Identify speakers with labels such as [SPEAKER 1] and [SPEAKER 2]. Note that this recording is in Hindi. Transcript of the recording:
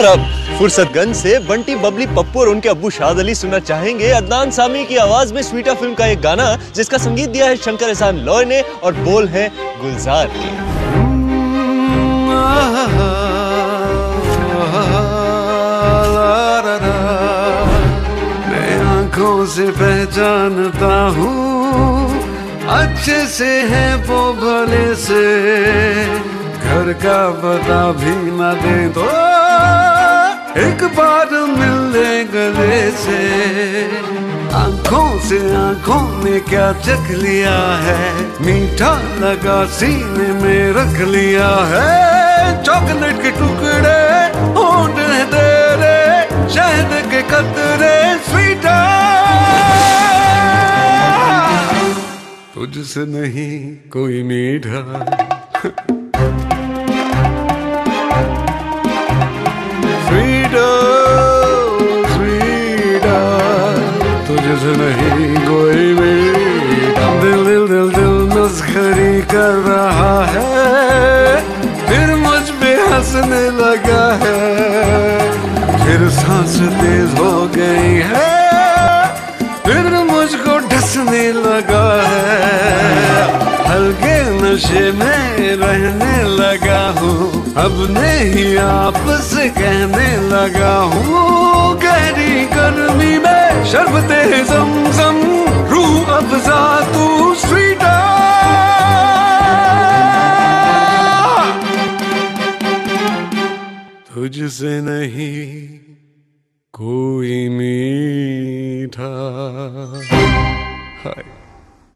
[SPEAKER 1] और अब फुर्सतगंज से बंटी बबली पप्पू और उनके अब्बू शाद अली सुनना चाहेंगे। अदनान सामी की आवाज़ में स्वीटा फ़िल्म का एक गाना, जिसका संगीत दिया है शंकर एहसान लॉय ने और बोल है गुलजार के
[SPEAKER 2] से पहचानता हूँ, अच्छे से है वो भले से। घर का पता भी न दे तो एक बार मिल ले गले से। आँखों से आँखों ने क्या चख लिया है? मीठा लगा सीने में रख लिया है। चॉकलेट के टुकड़े होंठ है तेरे, शहद के कतरे स्वीटा तुझसे नहीं कोई मीठा। तुझसे नहीं कोई मीठा दिल दिल दिल दिल मस्खरी कर रहा है। फिर मुझ पे हंसने लगा है। फिर सांस तेज हो गई है। फिर मुझको ढसने लगा है। हल्के नशे में रहने लगा हूँ। अब नहीं आपसे कहने लगा हूँ, गहरी गर्मी में शर्बते जम जम रूह अफजा तू स्वीटा तुझसे नहीं कोई मीठा। हाय।